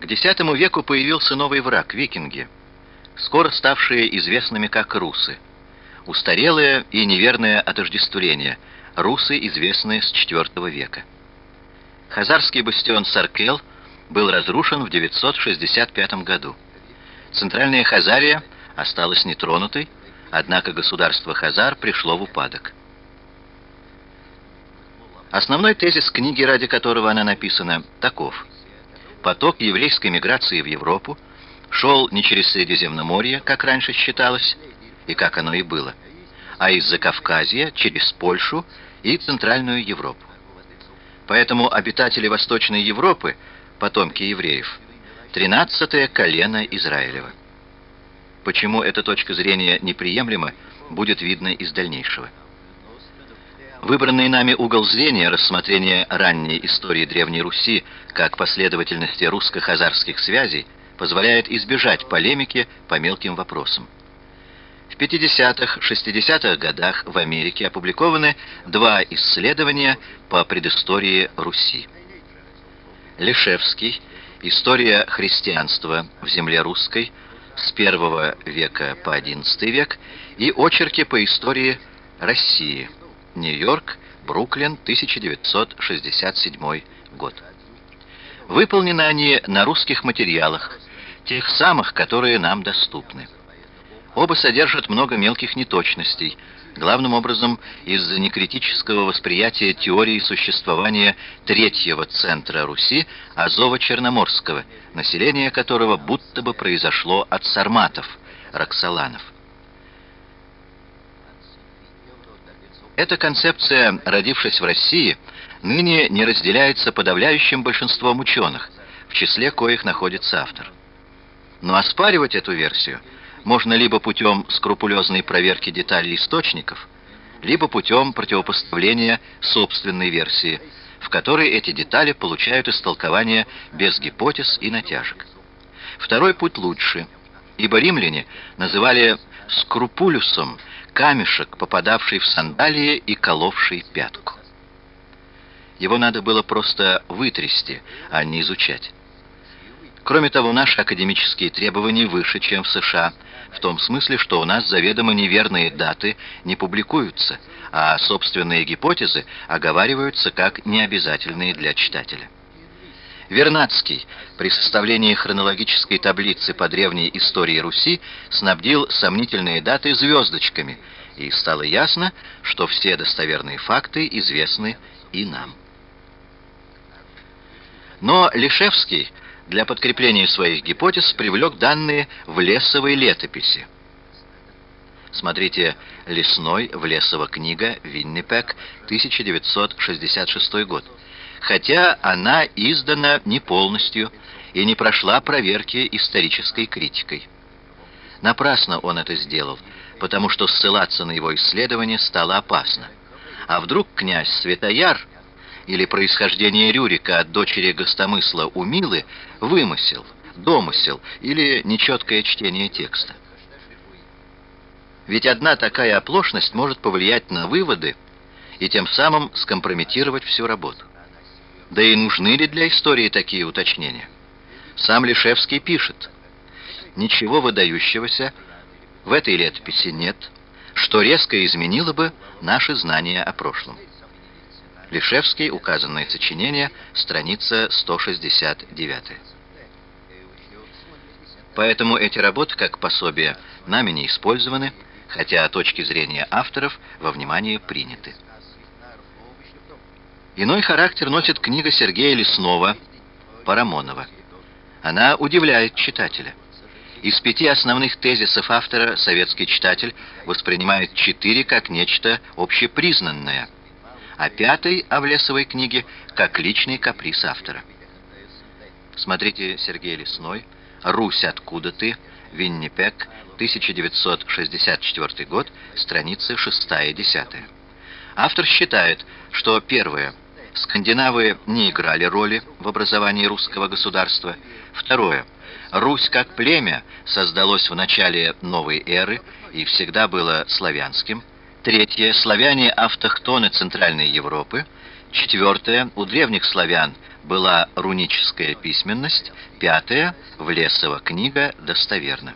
К X веку появился новый враг – викинги, скоро ставшие известными как русы. Устарелое и неверное отождествление – русы, известные с IV века. Хазарский бастион Саркел был разрушен в 965 году. Центральная Хазария осталась нетронутой, однако государство Хазар пришло в упадок. Основной тезис книги, ради которого она написана, таков. Поток еврейской миграции в Европу шел не через Средиземноморье, как раньше считалось, и как оно и было, а из-за Кавказья через Польшу и Центральную Европу. Поэтому обитатели Восточной Европы, потомки евреев, тринадцатое колено Израилева. Почему эта точка зрения неприемлема, будет видно из дальнейшего. Выбранный нами угол зрения рассмотрения ранней истории Древней Руси как последовательности русско-хазарских связей позволяет избежать полемики по мелким вопросам. В 50-х, 60-х годах в Америке опубликованы два исследования по предыстории Руси. Лешевский «История христианства в земле русской» с I века по XI век и очерки по истории России – Нью-Йорк, Бруклин, 1967 год. Выполнены они на русских материалах, тех самых, которые нам доступны. Оба содержат много мелких неточностей, главным образом из-за некритического восприятия теории существования третьего центра Руси, Азово-Черноморского, население которого будто бы произошло от сарматов, роксоланов. Эта концепция, родившись в России, ныне не разделяется подавляющим большинством ученых, в числе коих находится автор. Но оспаривать эту версию можно либо путем скрупулезной проверки деталей источников, либо путем противопоставления собственной версии, в которой эти детали получают истолкование без гипотез и натяжек. Второй путь лучше, ибо римляне называли скрупулюсом камешек, попадавший в сандалии и коловший пятку. Его надо было просто вытрясти, а не изучать. Кроме того, наши академические требования выше, чем в США, в том смысле, что у нас заведомо неверные даты не публикуются, а собственные гипотезы оговариваются как необязательные для читателя. Вернадский при составлении хронологической таблицы по древней истории Руси снабдил сомнительные даты звездочками, и стало ясно, что все достоверные факты известны и нам. Но Лишевский для подкрепления своих гипотез привлек данные в лесовой летописи. Смотрите «Лесной» в Лесова книга, Виннипек, 1966 год хотя она издана не полностью и не прошла проверки исторической критикой. Напрасно он это сделал, потому что ссылаться на его исследование стало опасно. А вдруг князь Светояр или происхождение Рюрика от дочери гостомысла Умилы вымысел, домысел или нечеткое чтение текста? Ведь одна такая оплошность может повлиять на выводы и тем самым скомпрометировать всю работу. Да и нужны ли для истории такие уточнения? Сам Лишевский пишет, «Ничего выдающегося в этой летописи нет, что резко изменило бы наши знания о прошлом». Лишевский, указанное сочинение, страница 169. Поэтому эти работы, как пособие, нами не использованы, хотя точки зрения авторов во внимание приняты. Иной характер носит книга Сергея Леснова «Парамонова». Она удивляет читателя. Из пяти основных тезисов автора советский читатель воспринимает четыре как нечто общепризнанное, а пятый о Влесовой книге как личный каприз автора. Смотрите Сергей Лесной «Русь, откуда ты?» Виннипек, 1964 год, страницы 6-10. Автор считает, что первое – Скандинавы не играли роли в образовании русского государства. Второе. Русь как племя создалось в начале новой эры и всегда было славянским. Третье. Славяне автохтоны Центральной Европы. Четвертое. У древних славян была руническая письменность. Пятое. Влесова книга достоверна.